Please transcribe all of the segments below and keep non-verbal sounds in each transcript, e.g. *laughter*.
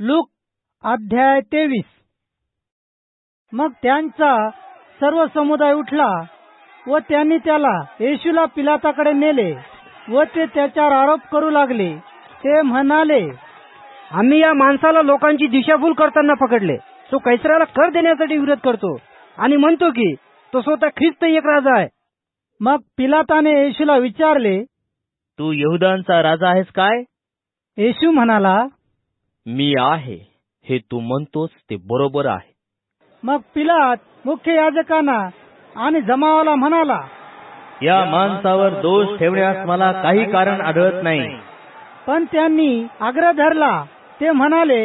Look अध्याय तेवीस. मग त्यांचा सर्व समुदाय उठला व त्यांनी त्याला येशूला पिलाताकडे नेले व ते त्याच्यावर आरोप करू लागले. ते म्हणाले आम्ही या माणसाला लोकांची दिशाभूल करताना पकडले. तो कैसराला कर देण्यासाठी विरोध करतो आणि म्हणतो की तो स्वतः ख्रिस्त एक राजा आहे. मग पिलाताने येशूला विचारले तू यहुदांचा राजा आहेस काय? येशू म्हणाला मी आहे हे तू म्हणतोस ते बरोबर आहे. मग पिलात मुख्य याजकांना आणि जमावाला म्हणाला या माणसावर दोष ठेवण्यास मला काही कारण आढळत नाही. पण त्यांनी आग्रह धरला ते म्हणाले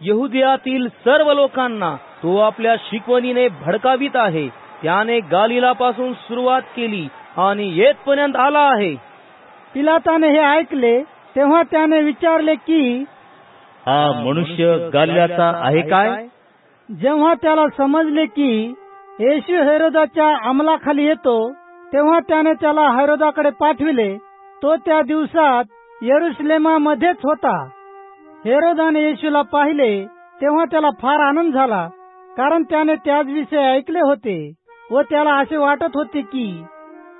यहुदियातील सर्व लोकांना तो आपल्या शिकवणीने भडकावित आहे. त्याने गालिलापासून सुरुवात केली आणि येतपर्यंत आला आहे. पिलाताने हे ऐकले तेव्हा त्याने विचारले की हा मनुष्य गाल्याचा आहे काय? जेव्हा त्याला समजले की येशू हैरोदाच्या अंमलाखाली येतो तेव्हा त्याने त्याला हैरोदाकडे पाठविले. तो त्या दिवसात येरुश्लेमामध्येच होता. हेरोदाने येशूला पाहिले तेव्हा त्याला फार आनंद झाला कारण त्याने त्याच विषयी ऐकले होते व त्याला असे वाटत होते की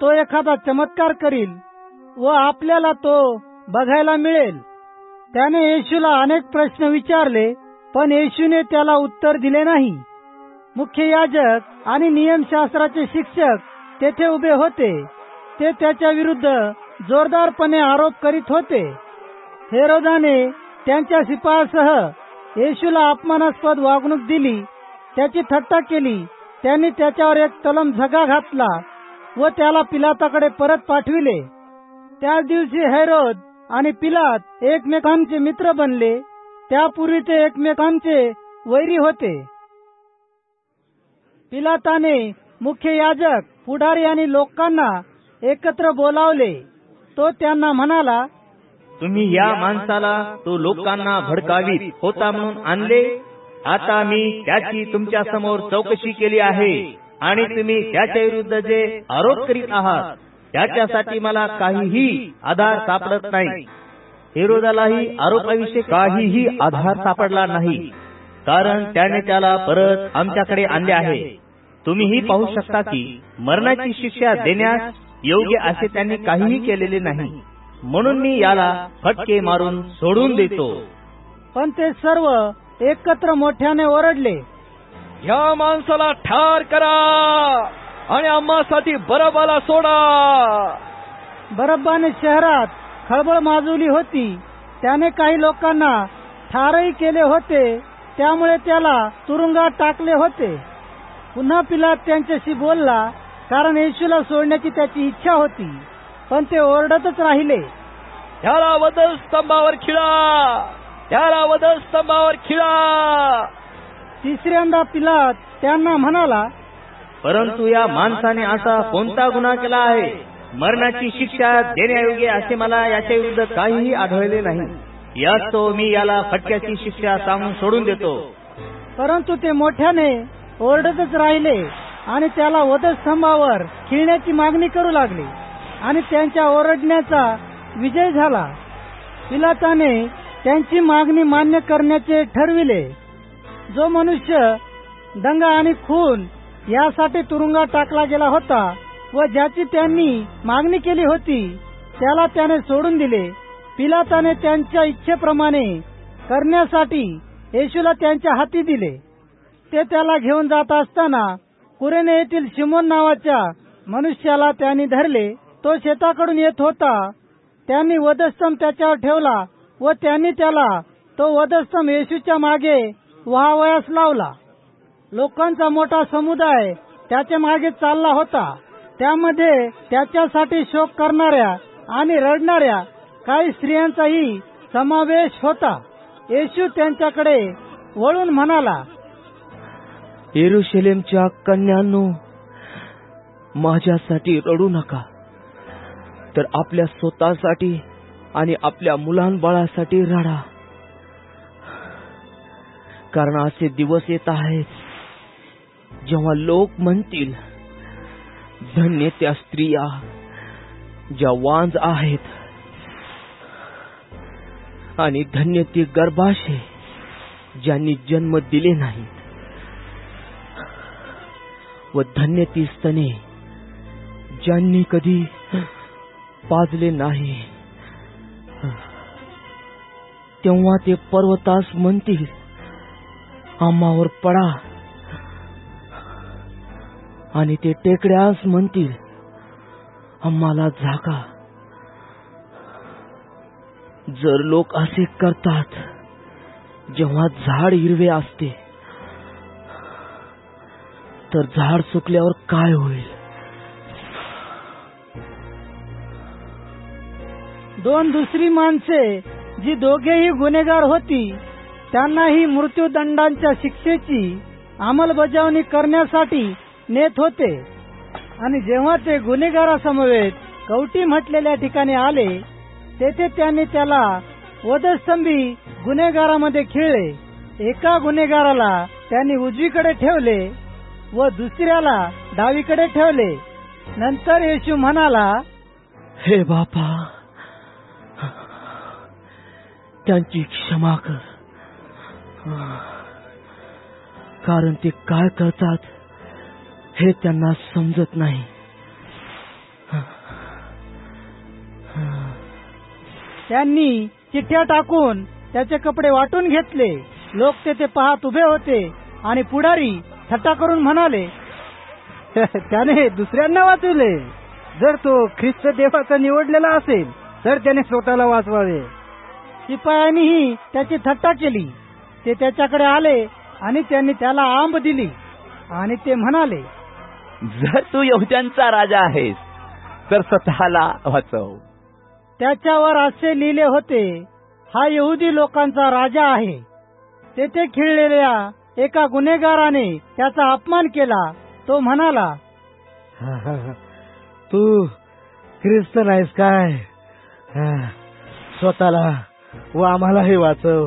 तो एखादा चमत्कार करील व आपल्याला तो बघायला मिळेल. त्याने येशूला अनेक प्रश्न विचारले पण येशूने त्याला उत्तर दिले नाही. मुख्य याजक आणि नियमशास्त्राचे शिक्षक तेथे उभे होते. ते त्याच्या विरुद्ध जोरदारपणे आरोप करीत होते. हेरोदाने त्यांच्या शिपायासह येशूला अपमानास्पद वागणूक दिली त्याची थट्टा केली त्यांनी त्याच्यावर एक तलम झगा घातला व त्याला पिलाताकडे परत पाठविले. त्याच दिवशी हैरोद आणि पिलात एकमेकांचे मित्र बनले त्यापूर्वी ते एकमेकांचे वैरी होते. पिलाताने मुख्य याजक पुढारी आणि लोकांना एकत्र बोलावले. तो त्यांना म्हणाला तुम्ही या माणसाला तो लोकांना भडकावीत होता म्हणून आणले. आता मी त्याची तुमच्यासमोर चौकशी केली आहे आणि तुम्ही त्याच्या विरुद्ध जे आरोप करीत आहात त्याच्यासाठी मला काहीही आधार सापडत नाही. हेरोदालाही आरोपाविषयी काहीही आधार सापडला नाही. कारण त्याने त्याला परत आमच्याकडे आणले आहे. तुम्हीही पाहू शकता की मरणाची शिक्षा देण्यास योग्य असे त्यांनी काहीही केलेले नाही. म्हणून मी याला फटके मारून सोडून देतो. पण ते सर्व एकत्र मोठ्याने ओरडले. या माणसाला ठार करा. आणि आम्हासाठी बरबाला सोडा. बरब्बाने शहरात खळबळ माजवली होती. त्याने काही लोकांना ठारही केले होते. त्यामुळे त्याला तुरुंगात टाकले होते. पुन्हा पिलात त्यांच्याशी बोलला कारण येशूला सोडण्याची त्याची इच्छा होती पण ते ओरडतच राहिले. त्याला वदल स्तंभावर खिळा. त्याला वदल स्तंभावर खिळा. तिसऱ्यांदा पिलात त्यांना म्हणाला परंतु या माणसाने असा कोणता गुन्हा केला आहे? मरणाची शिक्षा देण्यायोग्य असे मला याच्या विरुद्ध काहीही आढळले नाही. यात तो मी याला फटक्याची शिक्षा सांगून सोडून देतो. परंतु ते मोठ्याने ओरडतच राहिले आणि त्याला वधस्तंभावर खिळण्याची मागणी करू लागली आणि त्यांच्या ओरडण्याचा विजय झाला. पिलाताने त्यांची मागणी मान्य करण्याचे ठरविले. जो मनुष्य दंगा आणि खून यासाठी तुरुंगात टाकला गेला होता व ज्याची त्यांनी मागणी केली होती त्याला त्याने सोडून दिले. पिलाताने त्यांच्या इच्छेप्रमाणे करण्यासाठी येशूला त्यांच्या हाती दिले. ते त्याला घेऊन जात असताना कुरेने येथील शिमोन नावाच्या मनुष्याला त्यांनी धरले. तो शेताकडून येत होता. त्यांनी वधस्तंभ त्याच्यावर ठेवला व त्यांनी त्याला तो वधस्तंभ येशूच्या मागे व्हावयास लावला. लोकांचा मोठा समुदाय त्याच्यामागे चालला होता. त्यामध्ये त्याच्यासाठी शोक करणाऱ्या आणि रडणाऱ्या काही स्त्रियांचाही समावेश होता. येशू त्यांच्याकडे वळून म्हणाला येरुशलेमच्या कन्यांनो माझ्यासाठी रडू नका. तर आपल्या स्वतःसाठी आणि आपल्या मुलांबाळासाठी रडा. कारण असे दिवस येत आहेत जेव्हा लोक म्हणतील धन्य त्या स्त्रिया ज्या वांज आहेत आणि धन्य ती गर्भाशय ज्यांनी जन्म दिले नाहीत. व धन्य ती स्तने ज्यांनी कधी पाजले नाही. तेव्हा ते पर्वतास म्हणतील आम्हावर पडा. आणि ते टेकड्यास म्हणतील आम्हाला झाका जर लोक असे करतात जेव्हा झाड हिरवे असते तर झाड सुकल्यावर काय होईल? दोन दुसरी माणसे जी दोघेही गुन्हेगार होती त्यांनाही मृत्यूदंडांच्या शिक्षेची अंमलबजावणी करण्यासाठी नेत होते. आणि जेव्हा ते गुन्हेगारासमवेत कवटी म्हटलेल्या ठिकाणी आले तेथे त्यांनी त्याला वधस्तंभी गुन्हेगारामध्ये खिळले. एका गुन्हेगाराला त्यांनी उजवीकडे ठेवले व दुसऱ्याला डावीकडे ठेवले. नंतर येशू म्हणाला हे बापा त्यांची क्षमा कर. कारण ते काय करतात हे त्यांना समजत नाही. त्यांनी चिठ्ठ्या टाकून त्याचे कपडे वाटून घेतले. लोक तेथे पाहत उभे होते आणि पुढारी थट्टा करून म्हणाले त्याने दुसऱ्यांना वाचवले. जर तो ख्रिस्त देवाचा निवडलेला असेल तर त्याने स्वतःला वाचवावे. शिपायांनीही त्याची थट्टा केली. ते त्याच्याकडे आले आणि त्यांनी त्याला आंब दिली आणि ते म्हणाले जर तू यहुद्यांचा राजा आहेस तर स्वतःला वाचव. त्याच्यावर असे लिहिले होते हा यहुदी लोकांचा राजा आहे. तेथे खिळलेल्या एका गुन्हेगाराने त्याचा अपमान केला. तो म्हणाला *laughs* तू ख्रिस्त नाहीस काय? हा, *laughs* स्वतःला व आम्हालाही वाचव.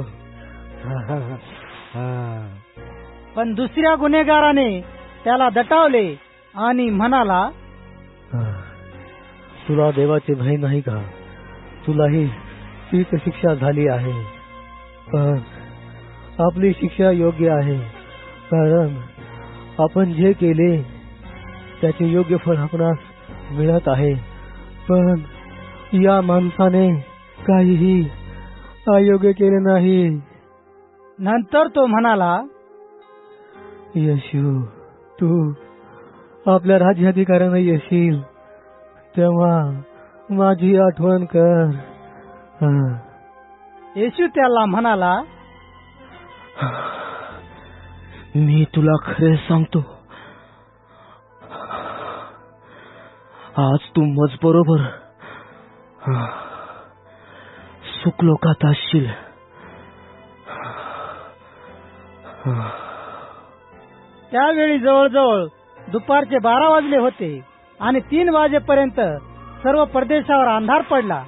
हा. *laughs* पण दुसऱ्या गुन्हेगाराने त्याला दटावले. आणि म्हणाला तुला देवाची भय नाही का? तुलाही तीच शिक्षा झाली आहे. पण आपली शिक्षा योग्य आहे. कारण आपण जे केले त्याचे योग्य फळ आपणास मिळत आहे. पण या माणसाने काहीही अयोग्य केले नाही. नंतर तो म्हणाला यशू तू आपल्या राज्याधिकाऱ्याने येशील. तेव्हा माझी आठवण कर. येशू त्याला म्हणाला मी तुला खरे सांगतो. आज तू मज बरोबर सुखलोकात असशील. त्यावेळी जवळजवळ दुपारचे बारा वाजले होते आणि तीन वाजेपर्यंत सर्व प्रदेशावर अंधार पडला.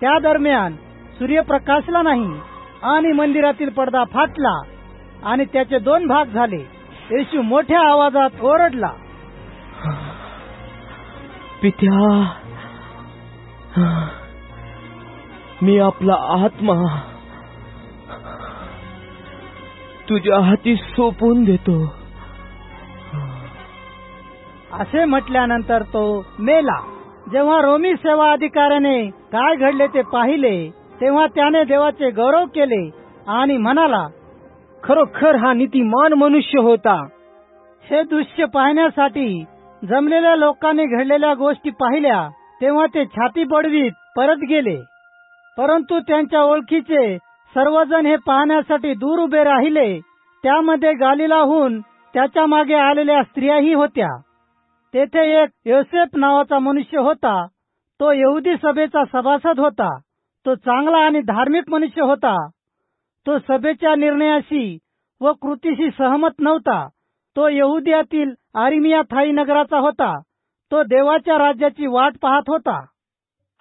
त्या दरम्यान सूर्य प्रकाशला नाही आणि मंदिरातील पडदा फाटला आणि त्याचे दोन भाग झाले. येशू मोठ्या आवाजात ओरडला. पित्या मी आपला आत्मा तुझ्या हाती सोपून देतो. असे म्हटल्यानंतर तो मेला. जेव्हा रोमी सेवा अधिकाऱ्याने काय घडले ते पाहिले तेव्हा त्याने देवाचे गौरव केले आणि म्हणाला खरोखर हा नीतिमान मनुष्य होता. हे दृश्य पाहण्यासाठी जमलेल्या लोकांनी घडलेल्या गोष्टी पाहिल्या तेव्हा ते छाती बडवीत परत गेले. परंतु त्यांच्या ओळखीचे सर्वजण हे पाहण्यासाठी दूर उभे राहिले. त्यामध्ये गालिलाहून त्याच्यामागे आलेल्या स्त्रियाही होत्या. तेथे एक योसेफ नावाचा मनुष्य होता. तो यहुदी सभेचा सभासद होता. तो चांगला आणि धार्मिक मनुष्य होता. तो सभेच्या निर्णयाशी व कृतीशी सहमत नव्हता. तो यहुदियातील आरिमिया थाई नगराचा होता. तो देवाच्या राज्याची वाट पाहत होता.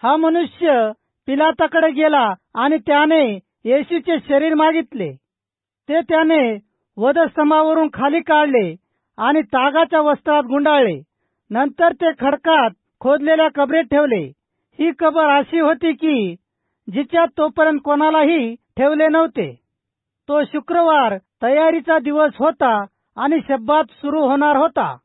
हा मनुष्य पिलाताकडे गेला आणि त्याने येशूचे शरीर मागितले. ते त्याने वधस्तंभावरून खाली काढले आणि तागाच्या वस्त्रात गुंडाळले. नंतर ते खडकात खोदलेल्या कबरेत ठेवले. ही कबर अशी होती की जिच्यात तोपर्यंत कोणालाही ठेवले नव्हते. तो शुक्रवार तयारीचा दिवस होता आणि शब्दात सुरू होणार होता.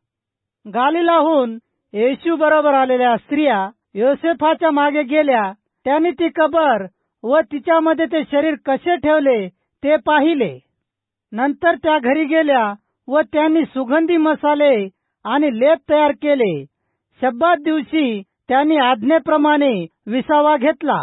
गालिलाहून येशू बरोबर आलेल्या स्त्रिया योसेफाच्या मागे गेल्या. त्यांनी ती कबर व तिच्यामध्ये ते शरीर कसे ठेवले ते पाहिले. नंतर त्या घरी गेल्या व त्यांनी सुगंधी मसाले आणि लेप तयार केले. शब्दात दिवशी त्यांनी आज्ञेप्रमाणे विसावा घेतला.